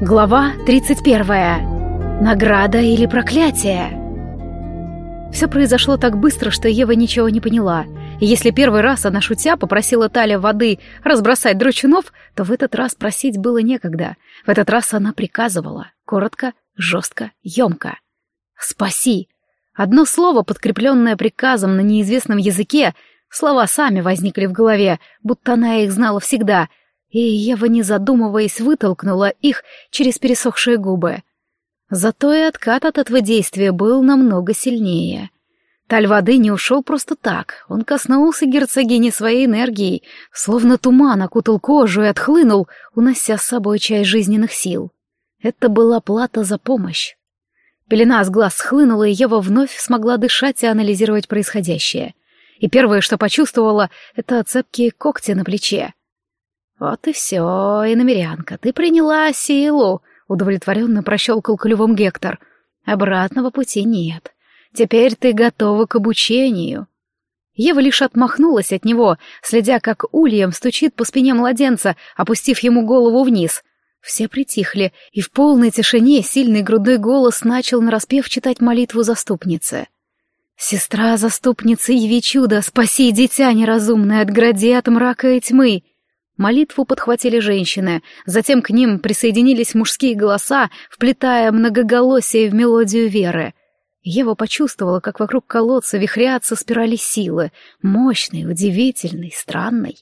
Глава 31. Награда или проклятие? Все произошло так быстро, что Ева ничего не поняла. И если первый раз она, шутя, попросила Таля воды разбросать дручунов, то в этот раз просить было некогда. В этот раз она приказывала. Коротко, жестко, емко. «Спаси!» Одно слово, подкрепленное приказом на неизвестном языке, слова сами возникли в голове, будто она их знала всегда — и Ева, не задумываясь, вытолкнула их через пересохшие губы. Зато и откат от этого действия был намного сильнее. Таль воды не ушел просто так, он коснулся герцогини своей энергией, словно туман окутал кожу и отхлынул, унося с собой часть жизненных сил. Это была плата за помощь. Пелена с глаз схлынула, и Ева вновь смогла дышать и анализировать происходящее. И первое, что почувствовала, — это цепкие когти на плече. «Вот и все, иномерянка, ты приняла силу», — удовлетворенно прощелкал клювом Гектор. «Обратного пути нет. Теперь ты готова к обучению». Ева лишь отмахнулась от него, следя, как ульем стучит по спине младенца, опустив ему голову вниз. Все притихли, и в полной тишине сильный грудной голос начал нараспев читать молитву заступницы. «Сестра заступница, яви чудо, спаси дитя неразумное, отгради от мрака и тьмы!» Молитву подхватили женщины, затем к ним присоединились мужские голоса, вплетая многоголосие в мелодию веры. Ева почувствовала, как вокруг колодца вихрятся спирали силы, мощной, удивительной, странной.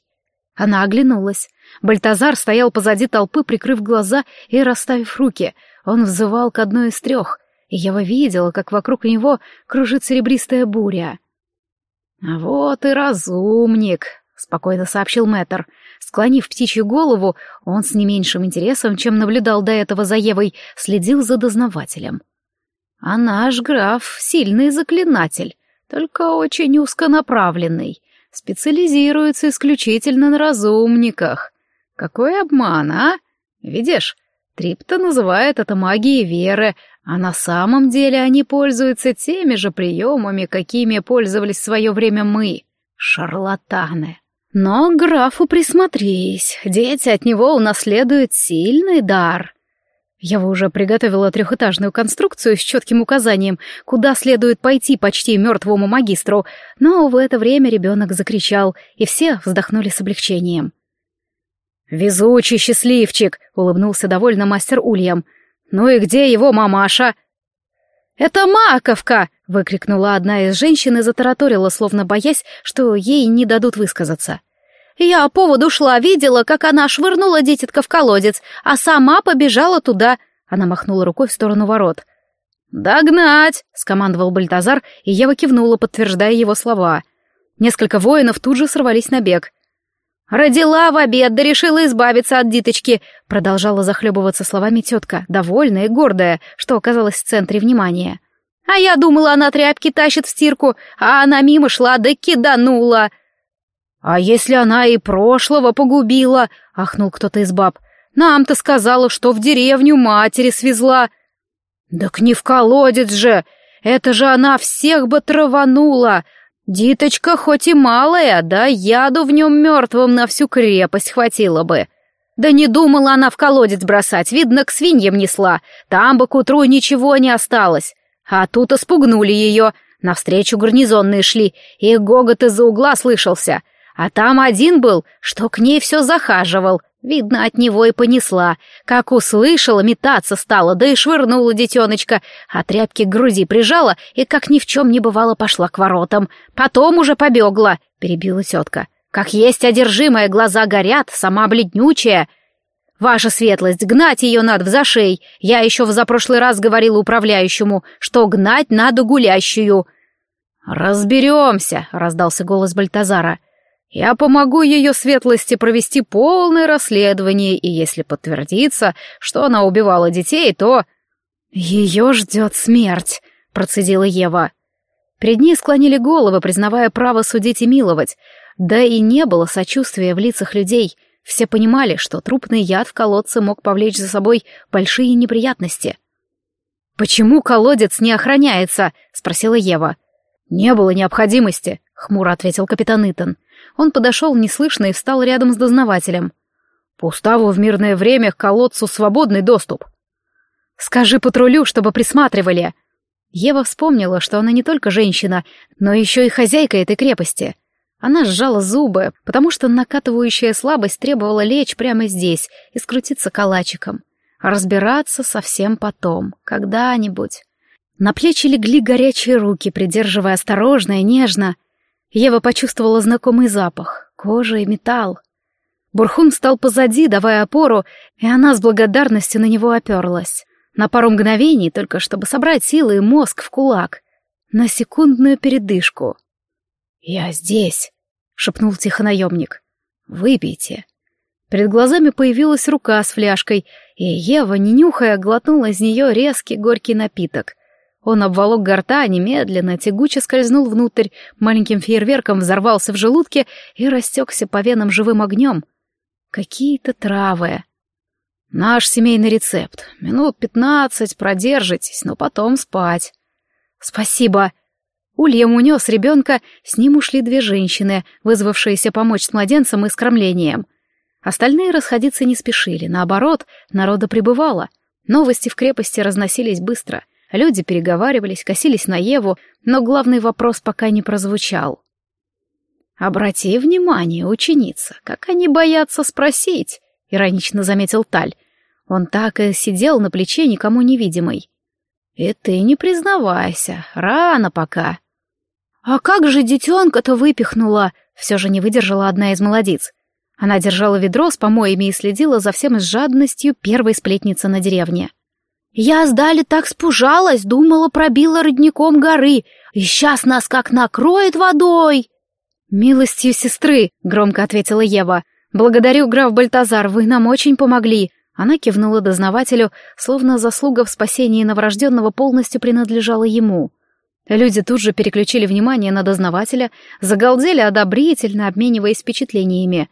Она оглянулась. Бальтазар стоял позади толпы, прикрыв глаза и расставив руки. Он взывал к одной из трех, и Ева видела, как вокруг него кружит серебристая буря. «А вот и разумник», — спокойно сообщил мэтр. Склонив птичью голову, он с не меньшим интересом, чем наблюдал до этого за Евой, следил за дознавателем. «А наш граф — сильный заклинатель, только очень узконаправленный, специализируется исключительно на разумниках. Какой обман, а? Видишь, Трипта называет это магией веры, а на самом деле они пользуются теми же приемами, какими пользовались в свое время мы, шарлатаны». Но графу присмотрись, дети от него унаследуют сильный дар. Я уже приготовила трехэтажную конструкцию с четким указанием, куда следует пойти почти мертвому магистру, но в это время ребенок закричал, и все вздохнули с облегчением. «Везучий счастливчик!» — улыбнулся довольно мастер Ульям. «Ну и где его мамаша?» «Это Маковка!» — выкрикнула одна из женщин и затараторила, словно боясь, что ей не дадут высказаться. «Я по поводу шла, видела, как она швырнула дитятка в колодец, а сама побежала туда». Она махнула рукой в сторону ворот. «Догнать!» — скомандовал Бальтазар, и Ева кивнула, подтверждая его слова. Несколько воинов тут же сорвались на бег. «Родила в обед, да решила избавиться от диточки», — продолжала захлебываться словами тетка, довольная и гордая, что оказалась в центре внимания. «А я думала, она тряпки тащит в стирку, а она мимо шла да киданула». «А если она и прошлого погубила?» — ахнул кто-то из баб. «Нам-то сказала, что в деревню матери свезла». «Так не в колодец же! Это же она всех бы траванула! Диточка хоть и малая, да яду в нем мертвым на всю крепость хватило бы. Да не думала она в колодец бросать, видно, к свиньям несла. Там бы к утру ничего не осталось. А тут испугнули ее. Навстречу гарнизонные шли, и гогот из-за угла слышался. А там один был, что к ней все захаживал. Видно, от него и понесла. Как услышала, метаться стала, да и швырнула детеночка, а тряпки к груди прижала и, как ни в чем не бывало, пошла к воротам. Потом уже побегла, — перебила тетка. Как есть одержимая, глаза горят, сама бледнючая. Ваша светлость, гнать ее надо в зашей. Я еще в запрошлый раз говорила управляющему, что гнать надо гулящую. «Разберемся», — раздался голос Бальтазара. Я помогу ее светлости провести полное расследование, и если подтвердится, что она убивала детей, то... Ее ждет смерть, процедила Ева. Перед ней склонили головы, признавая право судить и миловать. Да и не было сочувствия в лицах людей. Все понимали, что трупный яд в колодце мог повлечь за собой большие неприятности. «Почему колодец не охраняется?» — спросила Ева. «Не было необходимости», — хмуро ответил капитан Итан. Он подошел неслышно и встал рядом с дознавателем. По уставу в мирное время к колодцу свободный доступ. Скажи патрулю, чтобы присматривали. Ева вспомнила, что она не только женщина, но еще и хозяйка этой крепости. Она сжала зубы, потому что накатывающая слабость требовала лечь прямо здесь и скрутиться калачиком. А разбираться совсем потом, когда-нибудь. На плечи легли горячие руки, придерживая осторожно и нежно. Ева почувствовала знакомый запах — кожа и металл. Бурхун стал позади, давая опору, и она с благодарностью на него оперлась. На пару мгновений, только чтобы собрать силы и мозг в кулак. На секундную передышку. «Я здесь», — шепнул тихо наемник. «Выпейте». Перед глазами появилась рука с фляжкой, и Ева, не нюхая, глотнула из нее резкий горький напиток. Он обволок горта, немедленно, тягуче скользнул внутрь, маленьким фейерверком взорвался в желудке и растекся по венам живым огнем. Какие-то травы. Наш семейный рецепт. Минут пятнадцать продержитесь, но потом спать. Спасибо. Ульям унес ребенка, с ним ушли две женщины, вызвавшиеся помочь с младенцем и с кормлением. Остальные расходиться не спешили, наоборот, народа прибывало. Новости в крепости разносились быстро. Люди переговаривались, косились на Еву, но главный вопрос пока не прозвучал. «Обрати внимание, ученица, как они боятся спросить», — иронично заметил Таль. Он так и сидел на плече, никому невидимый. «И ты не признавайся, рано пока». «А как же детенка-то выпихнула?» — все же не выдержала одна из молодиц. Она держала ведро с помоями и следила за всем с жадностью первой сплетницы на деревне. «Я сдали так спужалась, думала, пробила родником горы, и сейчас нас как накроет водой!» «Милостью сестры», — громко ответила Ева, — «Благодарю, граф Бальтазар, вы нам очень помогли». Она кивнула дознавателю, словно заслуга в спасении новорожденного полностью принадлежала ему. Люди тут же переключили внимание на дознавателя, загалдели одобрительно, обмениваясь впечатлениями.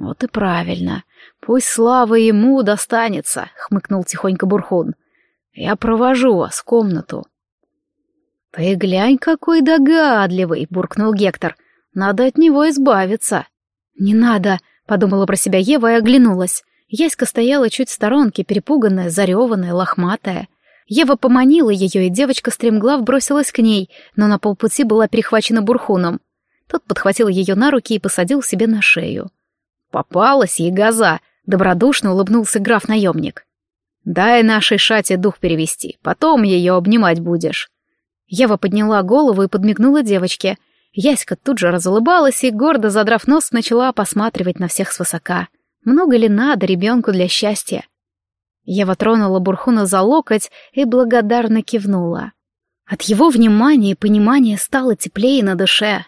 «Вот и правильно. Пусть слава ему достанется», — хмыкнул тихонько Бурхун. «Я провожу вас в комнату». «Ты глянь, какой догадливый!» — буркнул Гектор. «Надо от него избавиться». «Не надо», — подумала про себя Ева и оглянулась. Яська стояла чуть в сторонке, перепуганная, зареванная, лохматая. Ева поманила ее, и девочка стремглав бросилась к ней, но на полпути была перехвачена бурхуном. Тот подхватил ее на руки и посадил себе на шею. «Попалась ей газа!» — добродушно улыбнулся граф-наемник. «Дай нашей шате дух перевести, потом ее обнимать будешь». Ева подняла голову и подмигнула девочке — Яська тут же разулыбалась и, гордо задрав нос, начала посматривать на всех свысока. Много ли надо ребенку для счастья? Ева тронула Бурхуна за локоть и благодарно кивнула. От его внимания и понимания стало теплее на душе.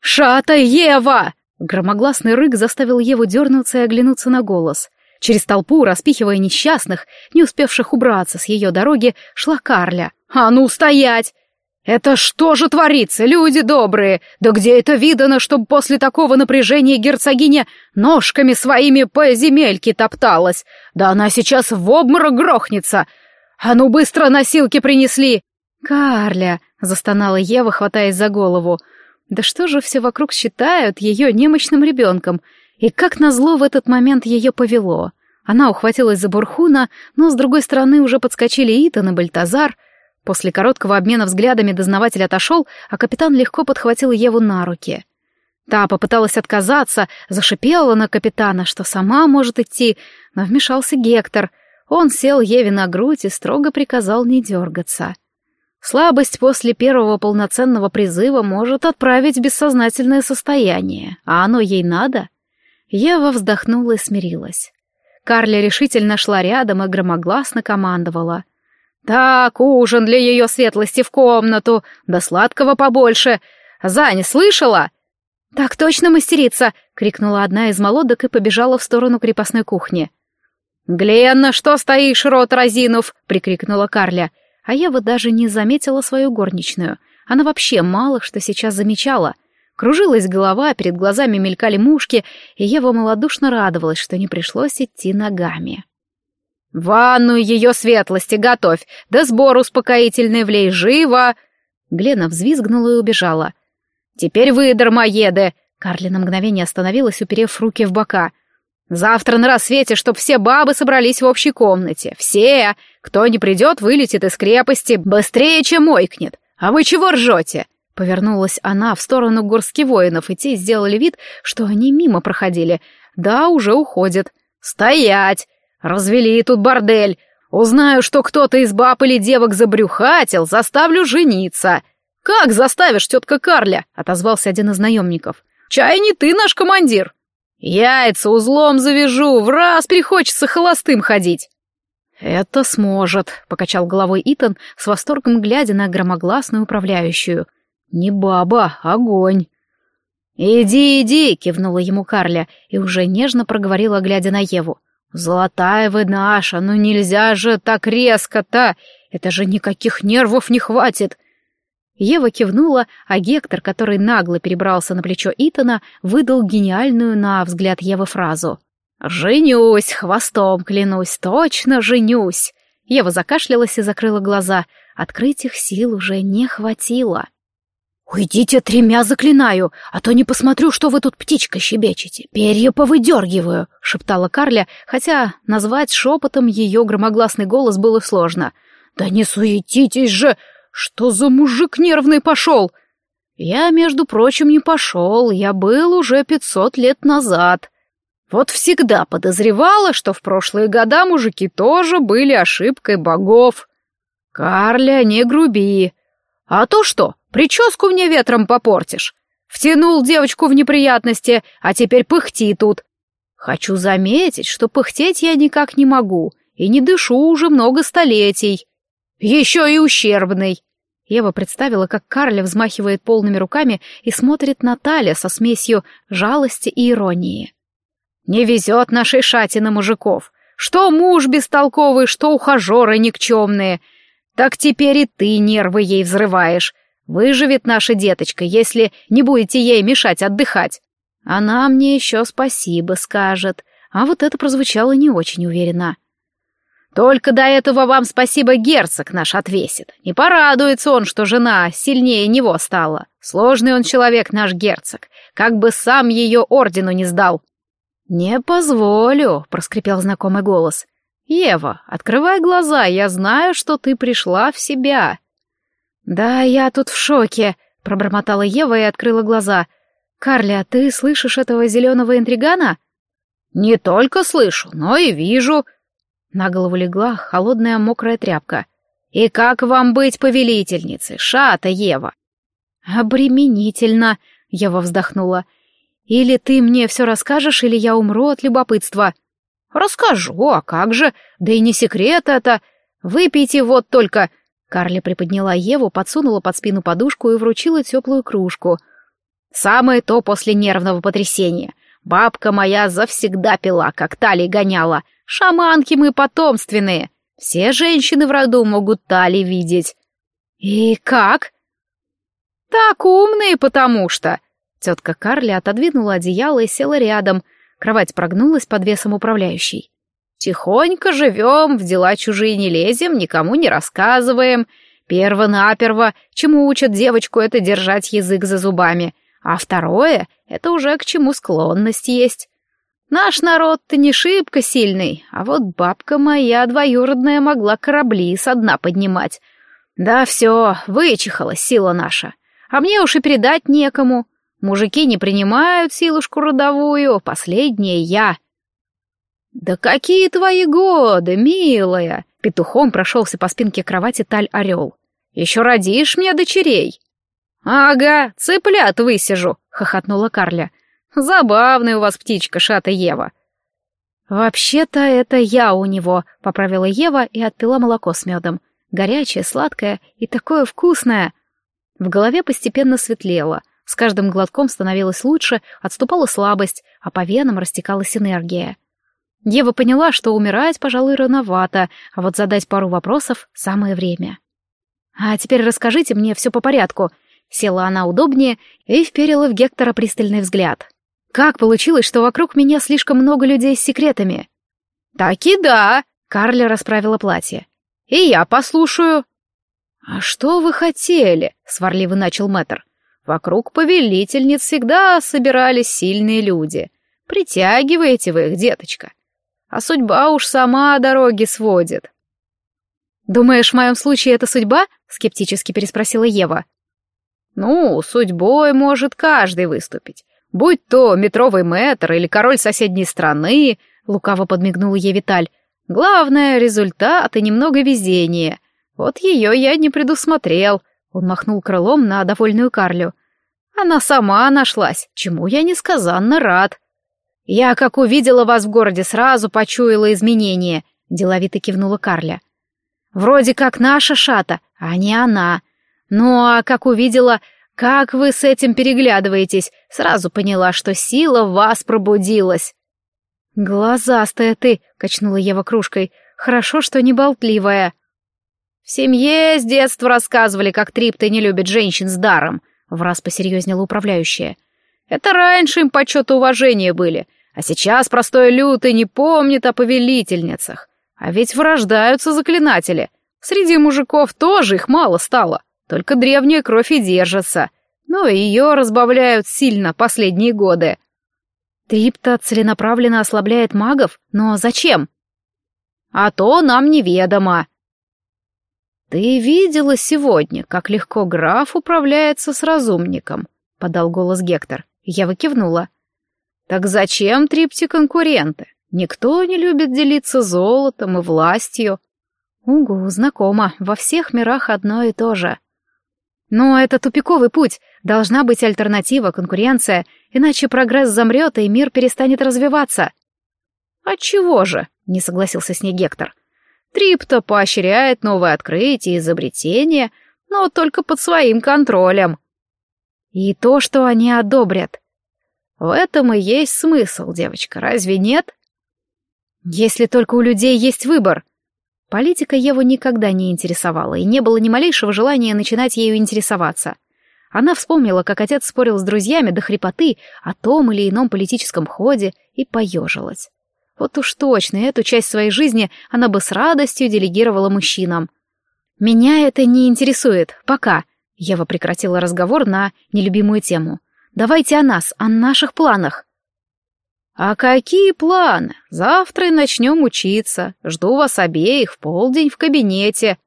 «Шата Ева!» Громогласный рык заставил Еву дернуться и оглянуться на голос. Через толпу, распихивая несчастных, не успевших убраться с ее дороги, шла Карля. «А ну, стоять! «Это что же творится, люди добрые? Да где это видано, чтобы после такого напряжения герцогиня ножками своими по земельке топталась? Да она сейчас в обморок грохнется! А ну быстро носилки принесли!» «Карля!» — застонала Ева, хватаясь за голову. «Да что же все вокруг считают ее немощным ребенком? И как назло в этот момент ее повело?» Она ухватилась за Бурхуна, но с другой стороны уже подскочили Итан и Бальтазар — После короткого обмена взглядами дознаватель отошел, а капитан легко подхватил Еву на руки. Та попыталась отказаться, зашипела на капитана, что сама может идти, но вмешался Гектор. Он сел Еве на грудь и строго приказал не дергаться. Слабость после первого полноценного призыва может отправить в бессознательное состояние, а оно ей надо. Ева вздохнула и смирилась. Карля решительно шла рядом и громогласно командовала — «Так, ужин для ее светлости в комнату, да сладкого побольше. Заня, слышала?» «Так точно, мастерица!» — крикнула одна из молодок и побежала в сторону крепостной кухни. «Гленна, что стоишь, рот разинув?» — прикрикнула Карля. А я вот даже не заметила свою горничную. Она вообще мало что сейчас замечала. Кружилась голова, перед глазами мелькали мушки, и Ева малодушно радовалась, что не пришлось идти ногами. «Ванную ее светлости готовь, да сбор успокоительный влей, живо!» Глена взвизгнула и убежала. «Теперь вы, дармоеды!» Карли на мгновение остановилась, уперев руки в бока. Завтра на рассвете, чтоб все бабы собрались в общей комнате. Все! Кто не придет, вылетит из крепости быстрее, чем ойкнет. А вы чего ржете?» Повернулась она в сторону горски воинов, и те сделали вид, что они мимо проходили. Да, уже уходят. «Стоять! Развели тут бордель! Узнаю, что кто-то из баб или девок забрюхатил, заставлю жениться!» «Как заставишь, тетка Карля?» — отозвался один из наемников. «Чай не ты наш командир!» «Яйца узлом завяжу, в раз приходится холостым ходить!» «Это сможет», — покачал головой Итан, с восторгом глядя на громогласную управляющую — «Не баба, огонь!» «Иди, иди!» — кивнула ему Карля и уже нежно проговорила, глядя на Еву. «Золотая вы наша, ну нельзя же так резко-то! Это же никаких нервов не хватит!» Ева кивнула, а Гектор, который нагло перебрался на плечо Итана, выдал гениальную на взгляд Евы фразу. «Женюсь, хвостом клянусь, точно женюсь!» Ева закашлялась и закрыла глаза. Открыть их сил уже не хватило. «Уйдите тремя, заклинаю, а то не посмотрю, что вы тут птичка щебечете. Перья повыдергиваю», — шептала Карля, хотя назвать шепотом ее громогласный голос было сложно. «Да не суетитесь же! Что за мужик нервный пошел?» «Я, между прочим, не пошел, я был уже пятьсот лет назад». Вот всегда подозревала, что в прошлые года мужики тоже были ошибкой богов. «Карля, не груби. А то что, Прическу мне ветром попортишь. Втянул девочку в неприятности, а теперь пыхти тут. Хочу заметить, что пыхтеть я никак не могу и не дышу уже много столетий. Еще и ущербный. Ева представила, как Карля взмахивает полными руками и смотрит на Таля со смесью жалости и иронии. «Не везет нашей шате на мужиков. Что муж бестолковый, что ухажеры никчемные. Так теперь и ты нервы ей взрываешь. Выживет наша деточка, если не будете ей мешать отдыхать. Она мне еще спасибо скажет, а вот это прозвучало не очень уверенно. Только до этого вам спасибо герцог наш отвесит. Не порадуется он, что жена сильнее него стала. Сложный он человек, наш герцог, как бы сам ее ордену не сдал. «Не позволю», — проскрипел знакомый голос. «Ева, открывай глаза, я знаю, что ты пришла в себя». «Да, я тут в шоке», — пробормотала Ева и открыла глаза. «Карля, ты слышишь этого зеленого интригана?» «Не только слышу, но и вижу». На голову легла холодная мокрая тряпка. «И как вам быть повелительницей, шата Ева?» «Обременительно», — Ева вздохнула. «Или ты мне все расскажешь, или я умру от любопытства». «Расскажу, а как же? Да и не секрет это. Выпейте вот только...» Карли приподняла Еву, подсунула под спину подушку и вручила теплую кружку. «Самое то после нервного потрясения. Бабка моя завсегда пила, как талии гоняла. Шаманки мы потомственные. Все женщины в роду могут тали видеть». «И как?» «Так умные, потому что...» Тетка Карли отодвинула одеяло и села рядом. Кровать прогнулась под весом управляющей. Тихонько живем, в дела чужие не лезем, никому не рассказываем. Перво-наперво, чему учат девочку, это держать язык за зубами. А второе — это уже к чему склонность есть. Наш народ-то не шибко сильный, а вот бабка моя двоюродная могла корабли со дна поднимать. Да все, вычихала сила наша. А мне уж и передать некому. Мужики не принимают силушку родовую, последняя я — «Да какие твои годы, милая!» Петухом прошелся по спинке кровати Таль-Орел. «Еще родишь мне дочерей!» «Ага, цыплят высижу!» — хохотнула Карля. «Забавная у вас птичка, шата Ева!» «Вообще-то это я у него», — поправила Ева и отпила молоко с медом. Горячее, сладкое и такое вкусное. В голове постепенно светлело. С каждым глотком становилось лучше, отступала слабость, а по венам растекалась энергия. Ева поняла, что умирать, пожалуй, рановато, а вот задать пару вопросов — самое время. «А теперь расскажите мне все по порядку». Села она удобнее и вперила в Гектора пристальный взгляд. «Как получилось, что вокруг меня слишком много людей с секретами?» «Так и да», — Карли расправила платье. «И я послушаю». «А что вы хотели?» — сварливо начал мэтр. «Вокруг повелительниц всегда собирались сильные люди. Притягиваете вы их, деточка. А судьба уж сама дороги сводит. «Думаешь, в моем случае это судьба?» — скептически переспросила Ева. «Ну, судьбой может каждый выступить. Будь то метровый мэтр или король соседней страны», — лукаво подмигнул ей Виталь. «Главное — результат и немного везения. Вот ее я не предусмотрел», — он махнул крылом на довольную Карлю. «Она сама нашлась, чему я несказанно рад». «Я, как увидела вас в городе, сразу почуяла изменения», — деловито кивнула Карля. Вроде как наша шата, а не она. Ну а как увидела, как вы с этим переглядываетесь, сразу поняла, что сила в вас пробудилась. «Глазастая ты!» — качнула Ева кружкой. «Хорошо, что не болтливая». «В семье с детства рассказывали, как Трипты не любит женщин с даром», — враз посерьезнела управляющая. «Это раньше им почет и уважение были, а сейчас простой лютый не помнит о повелительницах. А ведь вырождаются заклинатели. Среди мужиков тоже их мало стало. Только древняя кровь и держится. Но ее разбавляют сильно последние годы. Трипта целенаправленно ослабляет магов? Но зачем? А то нам неведомо. Ты видела сегодня, как легко граф управляется с разумником? Подал голос Гектор. Я выкивнула. Так зачем Трипте конкуренты? Никто не любит делиться золотом и властью. Угу, знакомо, во всех мирах одно и то же. Но это тупиковый путь, должна быть альтернатива, конкуренция, иначе прогресс замрет и мир перестанет развиваться. Отчего же, не согласился с ней Гектор. Трипто поощряет новые открытия и изобретения, но только под своим контролем. И то, что они одобрят. В этом и есть смысл, девочка, разве нет? Если только у людей есть выбор. Политика Еву никогда не интересовала, и не было ни малейшего желания начинать ею интересоваться. Она вспомнила, как отец спорил с друзьями до хрипоты о том или ином политическом ходе и поежилась. Вот уж точно эту часть своей жизни она бы с радостью делегировала мужчинам. «Меня это не интересует. Пока». Ева прекратила разговор на нелюбимую тему. «Давайте о нас, о наших планах». «А какие планы? Завтра и начнем учиться. Жду вас обеих в полдень в кабинете».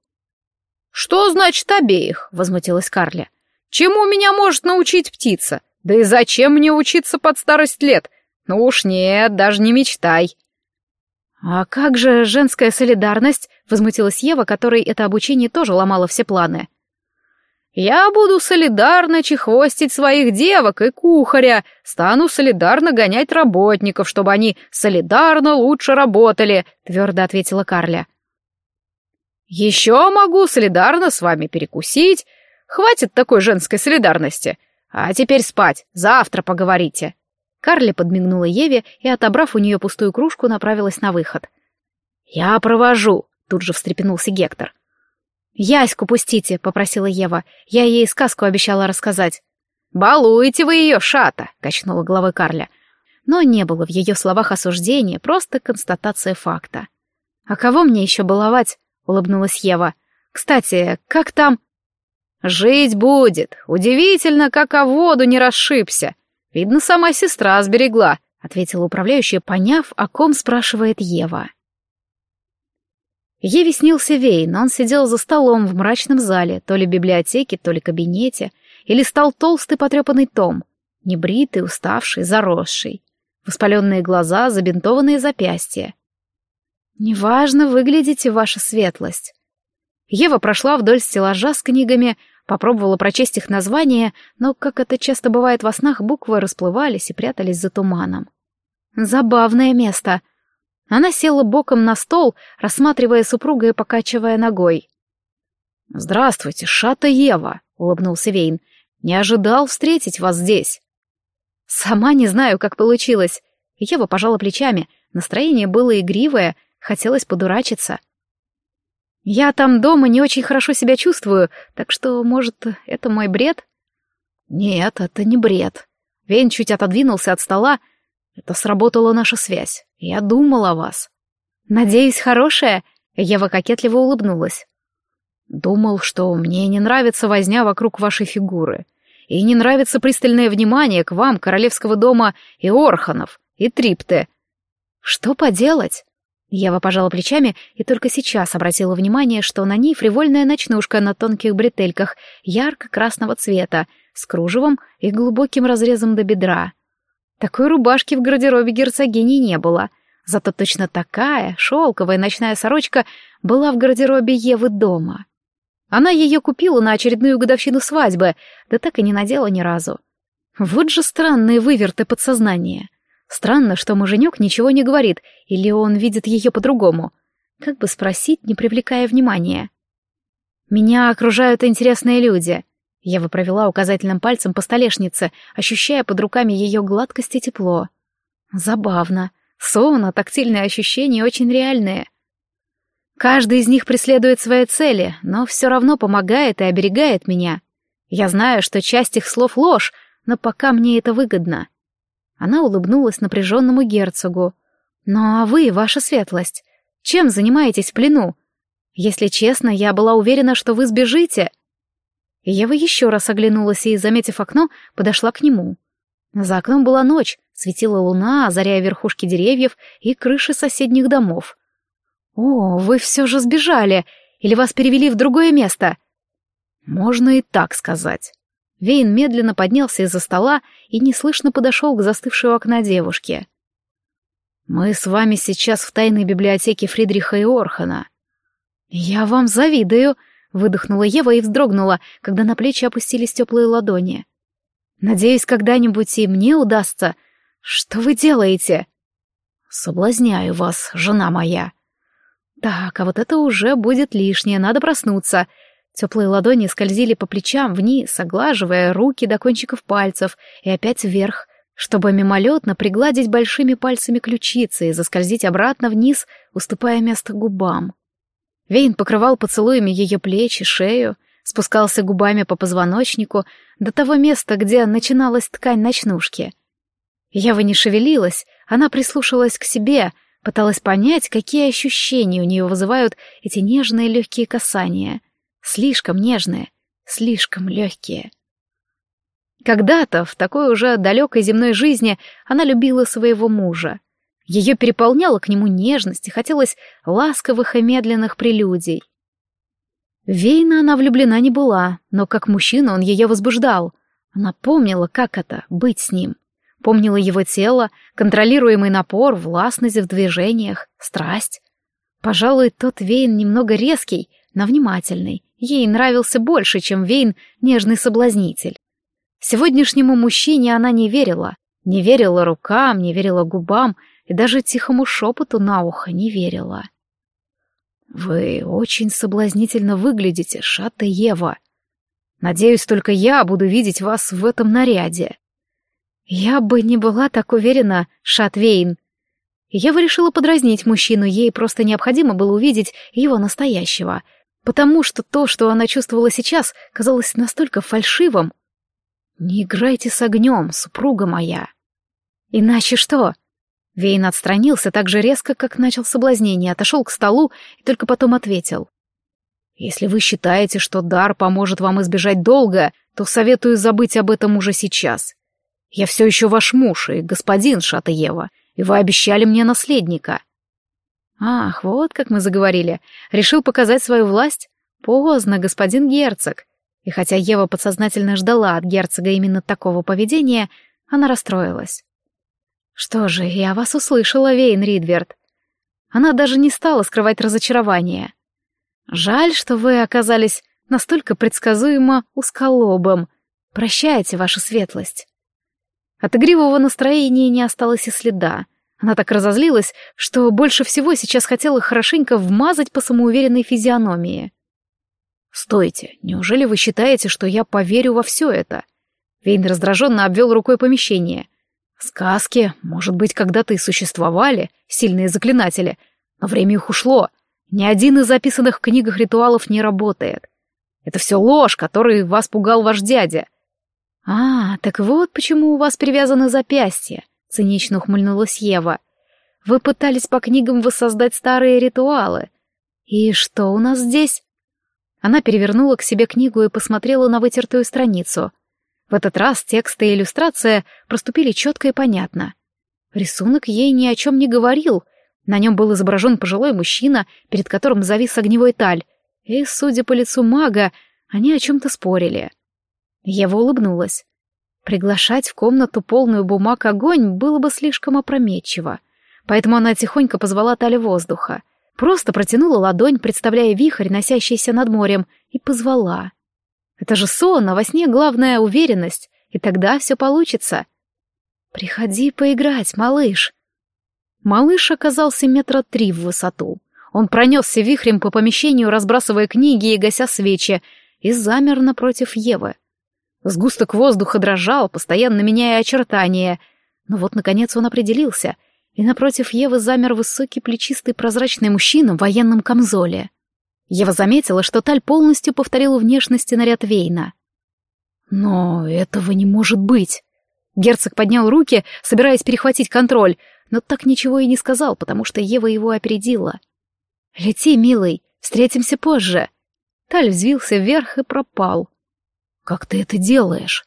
«Что значит обеих?» — возмутилась Карля. «Чему меня может научить птица? Да и зачем мне учиться под старость лет? Ну уж нет, даже не мечтай». «А как же женская солидарность?» — возмутилась Ева, которой это обучение тоже ломало все планы. Я буду солидарно чехвостить своих девок и кухаря, стану солидарно гонять работников, чтобы они солидарно лучше работали», — твердо ответила Карля. «Еще могу солидарно с вами перекусить. Хватит такой женской солидарности. А теперь спать, завтра поговорите». Карля подмигнула Еве и, отобрав у нее пустую кружку, направилась на выход. «Я провожу», — тут же встрепенулся Гектор. «Яську пустите», — попросила Ева. «Я ей сказку обещала рассказать». «Балуете вы ее, шата!» — качнула головой Карля. Но не было в ее словах осуждения, просто констатация факта. «А кого мне еще баловать?» — улыбнулась Ева. «Кстати, как там?» «Жить будет. Удивительно, как о воду не расшибся. Видно, сама сестра сберегла», — ответила управляющая, поняв, о ком спрашивает Ева. Еве снился Вейн, он сидел за столом в мрачном зале, то ли библиотеке, то ли кабинете, и листал толстый потрепанный том, небритый, уставший, заросший, воспаленные глаза, забинтованные запястья. «Неважно, выглядите, ваша светлость». Ева прошла вдоль стеллажа с книгами, попробовала прочесть их названия, но, как это часто бывает во снах, буквы расплывались и прятались за туманом. «Забавное место», она села боком на стол, рассматривая супруга и покачивая ногой. «Здравствуйте, Шата Ева», — улыбнулся Вейн. «Не ожидал встретить вас здесь». «Сама не знаю, как получилось». Ева пожала плечами. Настроение было игривое, хотелось подурачиться. «Я там дома не очень хорошо себя чувствую, так что, может, это мой бред?» «Нет, это не бред». Вейн чуть отодвинулся от стола, это сработала наша связь. Я думал о вас. Надеюсь, хорошая? Ева кокетливо улыбнулась. Думал, что мне не нравится возня вокруг вашей фигуры. И не нравится пристальное внимание к вам, королевского дома и Орханов, и трипты. Что поделать? Ева пожала плечами и только сейчас обратила внимание, что на ней фривольная ночнушка на тонких бретельках ярко-красного цвета, с кружевом и глубоким разрезом до бедра. Такой рубашки в гардеробе герцогини не было, зато точно такая шелковая ночная сорочка была в гардеробе Евы дома. Она ее купила на очередную годовщину свадьбы, да так и не надела ни разу. Вот же странные выверты подсознания. Странно, что муженек ничего не говорит, или он видит ее по-другому. Как бы спросить, не привлекая внимания. «Меня окружают интересные люди». Я провела указательным пальцем по столешнице, ощущая под руками ее гладкость и тепло. Забавно. Сона, тактильные ощущения очень реальные. Каждый из них преследует свои цели, но все равно помогает и оберегает меня. Я знаю, что часть их слов ложь, но пока мне это выгодно. Она улыбнулась напряженному герцогу. «Ну а вы, ваша светлость, чем занимаетесь в плену? Если честно, я была уверена, что вы сбежите». Ева еще раз оглянулась и, заметив окно, подошла к нему. За окном была ночь, светила луна, озаряя верхушки деревьев и крыши соседних домов. «О, вы все же сбежали! Или вас перевели в другое место?» «Можно и так сказать». Вейн медленно поднялся из-за стола и неслышно подошел к застывшей у окна девушке. «Мы с вами сейчас в тайной библиотеке Фридриха и Орхана». «Я вам завидую», — выдохнула Ева и вздрогнула, когда на плечи опустились теплые ладони. «Надеюсь, когда-нибудь и мне удастся. Что вы делаете?» «Соблазняю вас, жена моя». «Так, а вот это уже будет лишнее, надо проснуться. Теплые ладони скользили по плечам вниз, оглаживая руки до кончиков пальцев и опять вверх, чтобы мимолетно пригладить большими пальцами ключицы и заскользить обратно вниз, уступая место губам. Вейн покрывал поцелуями ее плечи, шею, спускался губами по позвоночнику до того места, где начиналась ткань ночнушки. Ява не шевелилась, она прислушалась к себе, пыталась понять, какие ощущения у нее вызывают эти нежные легкие касания — Слишком нежные, слишком легкие. Когда-то, в такой уже далекой земной жизни, она любила своего мужа. Ее переполняла к нему нежность и хотелось ласковых и медленных прелюдий. Вейна она влюблена не была, но как мужчина он ее возбуждал. Она помнила, как это — быть с ним. Помнила его тело, контролируемый напор, властность в движениях, страсть. Пожалуй, тот Вейн немного резкий, но внимательный, Ей нравился больше, чем Вейн, нежный соблазнитель. Сегодняшнему мужчине она не верила. Не верила рукам, не верила губам и даже тихому шепоту на ухо не верила. «Вы очень соблазнительно выглядите, Шата Ева. Надеюсь, только я буду видеть вас в этом наряде». «Я бы не была так уверена, Шатвейн». Ева решила подразнить мужчину, ей просто необходимо было увидеть его настоящего — потому что то, что она чувствовала сейчас, казалось настолько фальшивым. «Не играйте с огнем, супруга моя!» «Иначе что?» Вейн отстранился так же резко, как начал соблазнение, отошел к столу и только потом ответил. «Если вы считаете, что дар поможет вам избежать долга, то советую забыть об этом уже сейчас. Я все еще ваш муж и господин Шатаева, и вы обещали мне наследника. Ах, вот как мы заговорили. Решил показать свою власть? Поздно, господин герцог. И хотя Ева подсознательно ждала от герцога именно такого поведения, она расстроилась. Что же, я вас услышала, Вейн Ридверт. Она даже не стала скрывать разочарование. Жаль, что вы оказались настолько предсказуемо узколобым. Прощайте, ваша светлость. От игривого настроения не осталось и следа. Она так разозлилась, что больше всего сейчас хотела хорошенько вмазать по самоуверенной физиономии. «Стойте, неужели вы считаете, что я поверю во все это?» Вейн раздраженно обвел рукой помещение. «Сказки, может быть, когда-то и существовали, сильные заклинатели, но время их ушло. Ни один из записанных в книгах ритуалов не работает. Это все ложь, которой вас пугал ваш дядя». «А, так вот почему у вас привязаны запястья цинично ухмыльнулась Ева. Вы пытались по книгам воссоздать старые ритуалы. И что у нас здесь? Она перевернула к себе книгу и посмотрела на вытертую страницу. В этот раз текст и иллюстрация проступили четко и понятно. Рисунок ей ни о чем не говорил. На нем был изображен пожилой мужчина, перед которым завис огневой таль. И, судя по лицу мага, они о чем-то спорили. Ева улыбнулась. Приглашать в комнату полную бумаг огонь было бы слишком опрометчиво. Поэтому она тихонько позвала Тали воздуха. Просто протянула ладонь, представляя вихрь, носящийся над морем, и позвала. Это же сон, а во сне главная уверенность, и тогда все получится. «Приходи поиграть, малыш». Малыш оказался метра три в высоту. Он пронесся вихрем по помещению, разбрасывая книги и гася свечи, и замер напротив Евы. Сгусток воздуха дрожал, постоянно меняя очертания. Но вот, наконец, он определился, и напротив Евы замер высокий плечистый прозрачный мужчина в военном камзоле. Ева заметила, что Таль полностью повторила внешность наряд Вейна. «Но этого не может быть!» Герцог поднял руки, собираясь перехватить контроль, но так ничего и не сказал, потому что Ева его опередила. «Лети, милый, встретимся позже!» Таль взвился вверх и пропал. «Как ты это делаешь?»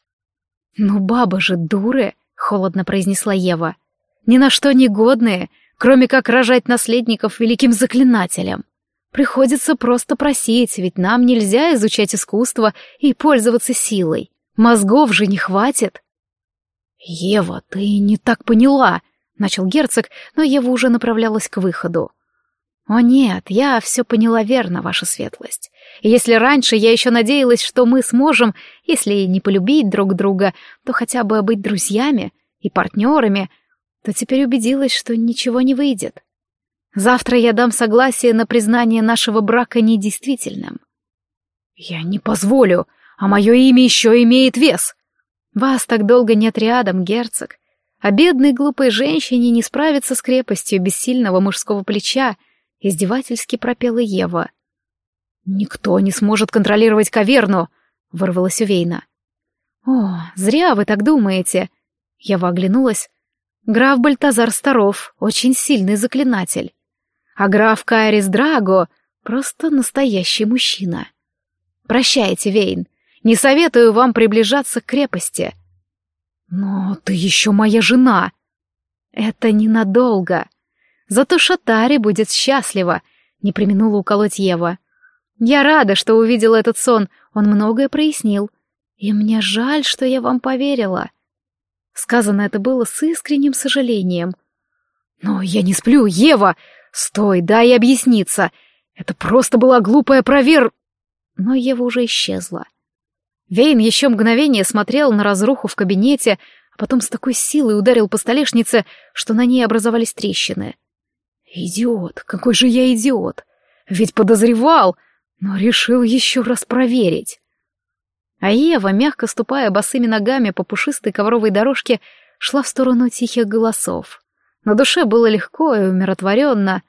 «Ну, баба же дуры!» — холодно произнесла Ева. «Ни на что не годные, кроме как рожать наследников великим заклинателям. Приходится просто просить, ведь нам нельзя изучать искусство и пользоваться силой. Мозгов же не хватит». «Ева, ты не так поняла», — начал герцог, но Ева уже направлялась к выходу. «О нет, я все поняла верно, ваша светлость. И если раньше я еще надеялась, что мы сможем, если не полюбить друг друга, то хотя бы быть друзьями и партнерами, то теперь убедилась, что ничего не выйдет. Завтра я дам согласие на признание нашего брака недействительным». «Я не позволю, а мое имя еще имеет вес», вас так долго нет рядом, герцог. А бедной глупой женщине не справиться с крепостью бессильного мужского плеча, издевательски пропела Ева. «Никто не сможет контролировать каверну!» — вырвалась у Вейна. «О, зря вы так думаете!» Ева оглянулась. «Граф Бальтазар Старов — очень сильный заклинатель. А граф Кайрис Драго — просто настоящий мужчина. Прощайте, Вейн, не советую вам приближаться к крепости. Но ты еще моя жена. Это ненадолго. Зато Шатари будет счастлива, не применула уколоть Ева. Я рада, что увидела этот сон, он многое прояснил. И мне жаль, что я вам поверила. Сказано это было с искренним сожалением. Но я не сплю, Ева! Стой, дай объясниться. Это просто была глупая провер... Но Ева уже исчезла. Вейн еще мгновение смотрел на разруху в кабинете, а потом с такой силой ударил по столешнице, что на ней образовались трещины. «Идиот! Какой же я идиот! Ведь подозревал, но решил еще раз проверить!» А Ева, мягко ступая босыми ногами по пушистой ковровой дорожке, шла в сторону тихих голосов. На душе было легко и умиротворенно.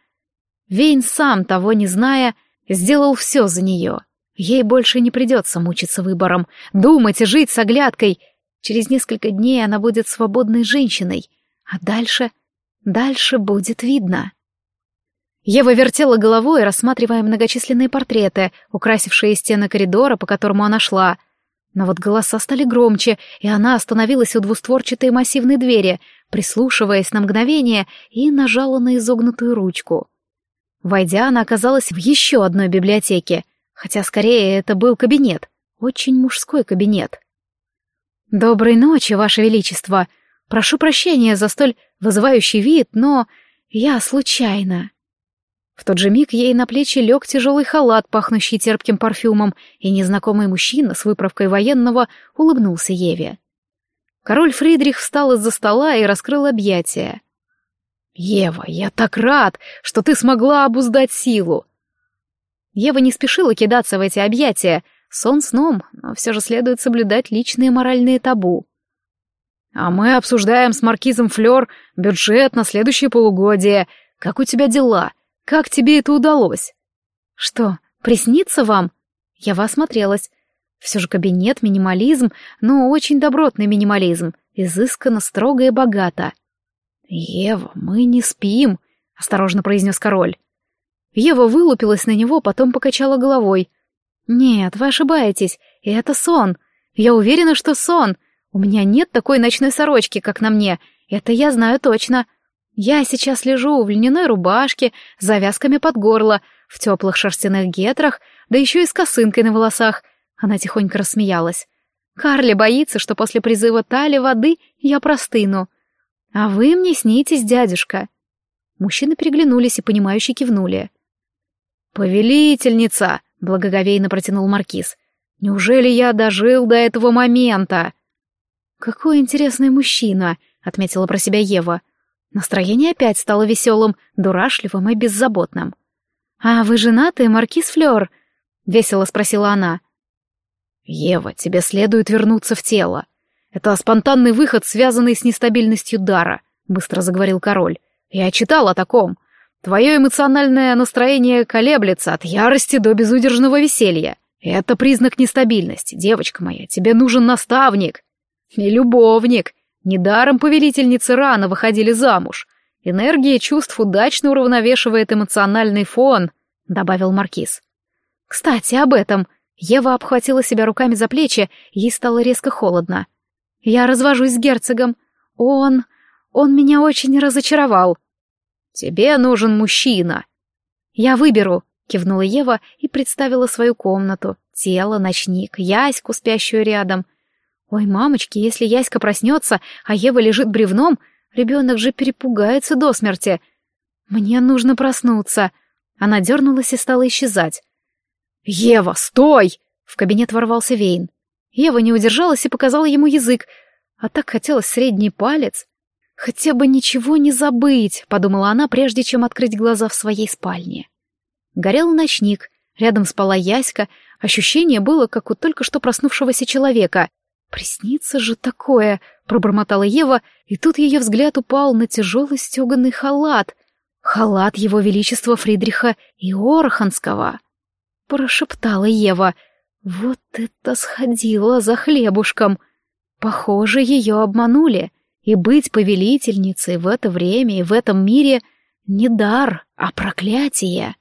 Вейн, сам того не зная, сделал все за нее — Ей больше не придется мучиться выбором, думать и жить с оглядкой. Через несколько дней она будет свободной женщиной, а дальше... дальше будет видно. Ева вертела головой, рассматривая многочисленные портреты, украсившие стены коридора, по которому она шла. Но вот голоса стали громче, и она остановилась у двустворчатой массивной двери, прислушиваясь на мгновение, и нажала на изогнутую ручку. Войдя, она оказалась в еще одной библиотеке — хотя скорее это был кабинет, очень мужской кабинет. «Доброй ночи, Ваше Величество! Прошу прощения за столь вызывающий вид, но я случайно...» В тот же миг ей на плечи лег тяжелый халат, пахнущий терпким парфюмом, и незнакомый мужчина с выправкой военного улыбнулся Еве. Король Фридрих встал из-за стола и раскрыл объятия. «Ева, я так рад, что ты смогла обуздать силу. Ева не спешила кидаться в эти объятия. Сон сном, но все же следует соблюдать личные моральные табу. «А мы обсуждаем с маркизом Флёр бюджет на следующее полугодие. Как у тебя дела? Как тебе это удалось?» «Что, приснится вам?» Ева осмотрелась. Все же кабинет, минимализм, но очень добротный минимализм, изысканно, строго и богато. «Ева, мы не спим», — осторожно произнес король. Ева вылупилась на него, потом покачала головой. «Нет, вы ошибаетесь, это сон. Я уверена, что сон. У меня нет такой ночной сорочки, как на мне, Это я знаю точно. Я сейчас лежу в льняной рубашке, с завязками под горло, в теплых шерстяных гетрах, да еще и с косынкой на волосах. Она тихонько рассмеялась. Карли боится, что после призыва тали воды я простыну. А вы мне снитесь, дядюшка. Мужчины переглянулись и, понимающе кивнули. «Повелительница!» — благоговейно протянул Маркиз. «Неужели я дожил до этого момента?» «Какой интересный мужчина!» — отметила про себя Ева. Настроение опять стало веселым, дурашливым и беззаботным. «А вы женаты, Маркиз Флёр?» — весело спросила она. «Ева, тебе следует вернуться в тело. Это спонтанный выход, связанный с нестабильностью дара», — быстро заговорил король. «Я читал о таком. Твое эмоциональное настроение колеблется от ярости до безудержного веселья. Это признак нестабильности. Девочка моя, тебе нужен наставник. И любовник. Недаром повелительницы рано выходили замуж. Энергия чувств удачно уравновешивает эмоциональный фон, добавил Маркиз. Кстати, об этом. Ева обхватила себя руками за плечи, ей стало резко холодно. Я развожусь с герцогом. Он... он меня очень разочаровал. Тебе нужен мужчина. Я выберу, кивнула Ева и представила свою комнату, тело, ночник, Яську, спящую рядом — Ой, мамочки, если Яська проснется, а Ева лежит бревном, ребенок же перепугается до смерти. Мне нужно проснуться. Она дернулась и стала исчезать. «Ева, стой!» — в кабинет ворвался Вейн. Ева не удержалась и показала ему язык, а так хотелось средний палец. «Хотя бы ничего не забыть», — подумала она, прежде чем открыть глаза в своей спальне. Горел ночник, рядом спала Яська, ощущение было, как у только что проснувшегося человека — «Приснится же такое!» — пробормотала Ева, и тут ее взгляд упал на тяжелый стеганый халат. Халат его величества Фридриха Иорханского. Прошептала Ева. «Вот это сходило за хлебушком!» Похоже, ее обманули, и быть повелительницей в это время и в этом мире не дар, а проклятие.